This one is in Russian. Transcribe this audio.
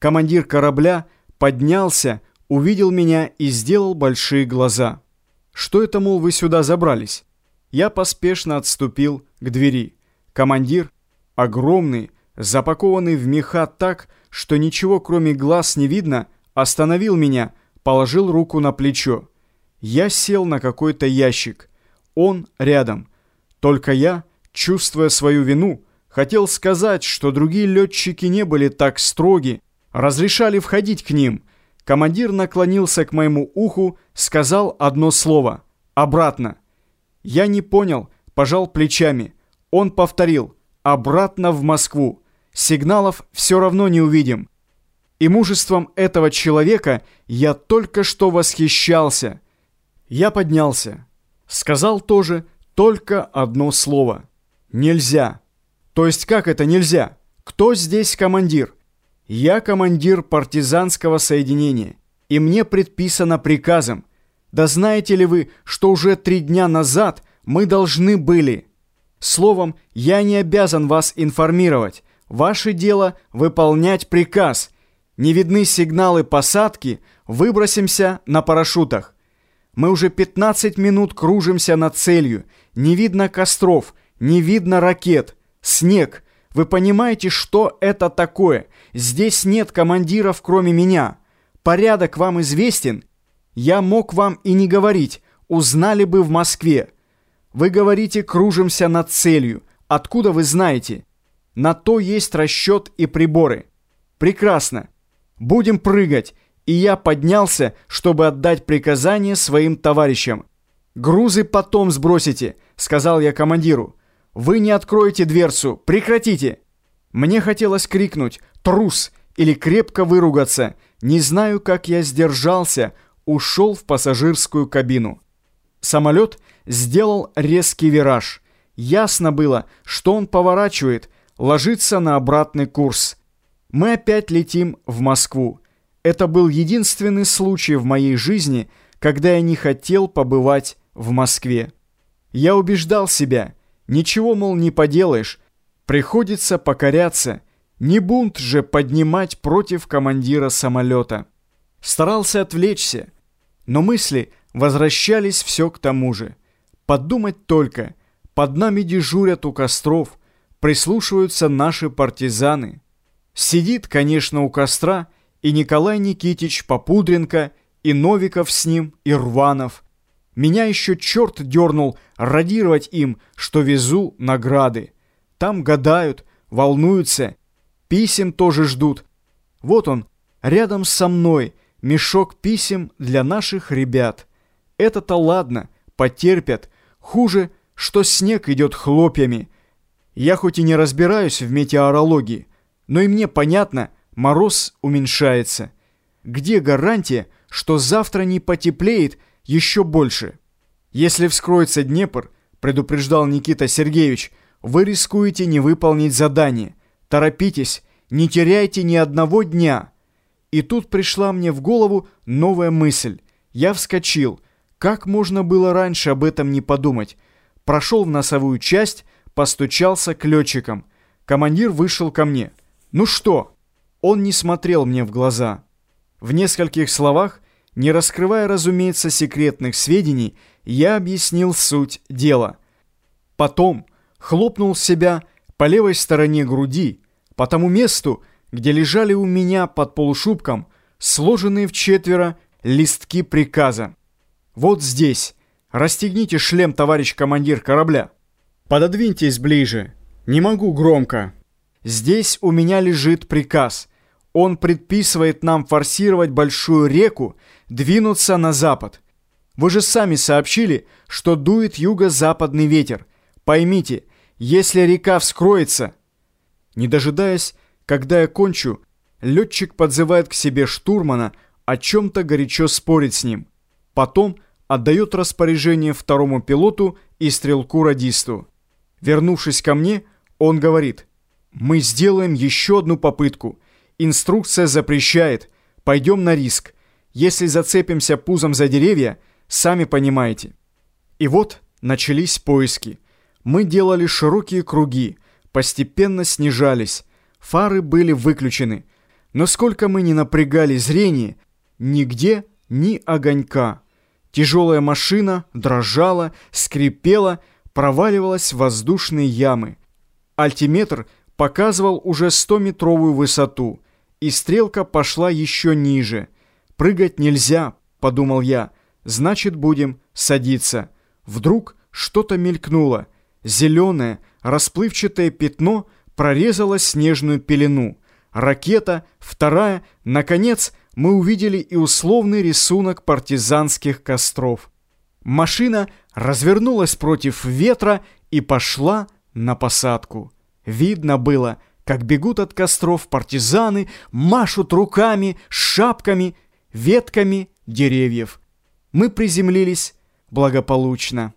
Командир корабля поднялся, увидел меня и сделал большие глаза. «Что это, мол, вы сюда забрались?» Я поспешно отступил к двери. Командир, огромный, запакованный в меха так, что ничего кроме глаз не видно, остановил меня, положил руку на плечо. Я сел на какой-то ящик. Он рядом. Только я, чувствуя свою вину, хотел сказать, что другие летчики не были так строги, разрешали входить к ним. Командир наклонился к моему уху, сказал одно слово «Обратно». Я не понял, пожал плечами. Он повторил «Обратно в Москву». Сигналов все равно не увидим. И мужеством этого человека я только что восхищался. Я поднялся. Сказал тоже только одно слово. Нельзя. То есть как это нельзя? Кто здесь командир? Я командир партизанского соединения, и мне предписано приказом. Да знаете ли вы, что уже три дня назад мы должны были? Словом, я не обязан вас информировать. Ваше дело выполнять приказ. Не видны сигналы посадки, выбросимся на парашютах. Мы уже 15 минут кружимся над целью. Не видно костров, не видно ракет. Снег. Вы понимаете, что это такое? Здесь нет командиров, кроме меня. Порядок вам известен? Я мог вам и не говорить. Узнали бы в Москве. Вы говорите, кружимся над целью. Откуда вы знаете? На то есть расчет и приборы. Прекрасно. Будем прыгать и я поднялся, чтобы отдать приказание своим товарищам. «Грузы потом сбросите», — сказал я командиру. «Вы не откроете дверцу, прекратите!» Мне хотелось крикнуть «Трус!» или крепко выругаться. Не знаю, как я сдержался, ушел в пассажирскую кабину. Самолет сделал резкий вираж. Ясно было, что он поворачивает, ложится на обратный курс. Мы опять летим в Москву. Это был единственный случай в моей жизни, когда я не хотел побывать в Москве. Я убеждал себя, ничего, мол, не поделаешь, приходится покоряться, не бунт же поднимать против командира самолета. Старался отвлечься, но мысли возвращались все к тому же. Подумать только, под нами дежурят у костров, прислушиваются наши партизаны. Сидит, конечно, у костра, и Николай Никитич Попудренко, и Новиков с ним, и Рванов. Меня еще черт дернул радировать им, что везу награды. Там гадают, волнуются, писем тоже ждут. Вот он, рядом со мной, мешок писем для наших ребят. Это-то ладно, потерпят. Хуже, что снег идет хлопьями. Я хоть и не разбираюсь в метеорологии, но и мне понятно – мороз уменьшается. Где гарантия, что завтра не потеплеет еще больше? Если вскроется Днепр, предупреждал Никита Сергеевич, вы рискуете не выполнить задание. Торопитесь, не теряйте ни одного дня. И тут пришла мне в голову новая мысль. Я вскочил. Как можно было раньше об этом не подумать? Прошел в носовую часть, постучался к летчикам. Командир вышел ко мне. «Ну что?» Он не смотрел мне в глаза. В нескольких словах, не раскрывая, разумеется, секретных сведений, я объяснил суть дела. Потом хлопнул себя по левой стороне груди, по тому месту, где лежали у меня под полушубком сложенные в четверо листки приказа. Вот здесь. Расстегните шлем, товарищ командир корабля. Пододвиньтесь ближе. Не могу громко. Здесь у меня лежит приказ. Он предписывает нам форсировать большую реку, двинуться на запад. Вы же сами сообщили, что дует юго-западный ветер. Поймите, если река вскроется... Не дожидаясь, когда я кончу, летчик подзывает к себе штурмана, о чем-то горячо спорит с ним. Потом отдает распоряжение второму пилоту и стрелку-радисту. Вернувшись ко мне, он говорит, «Мы сделаем еще одну попытку». Инструкция запрещает. Пойдем на риск. Если зацепимся пузом за деревья, сами понимаете. И вот начались поиски. Мы делали широкие круги, постепенно снижались. Фары были выключены. Но сколько мы не напрягали зрение, нигде ни огонька. Тяжелая машина дрожала, скрипела, проваливалась в воздушные ямы. Альтиметр показывал уже 100-метровую высоту, и стрелка пошла еще ниже. «Прыгать нельзя», — подумал я, — «значит, будем садиться». Вдруг что-то мелькнуло. Зеленое, расплывчатое пятно прорезало снежную пелену. Ракета, вторая, наконец, мы увидели и условный рисунок партизанских костров. Машина развернулась против ветра и пошла на посадку. Видно было, как бегут от костров партизаны, машут руками, шапками, ветками деревьев. Мы приземлились благополучно.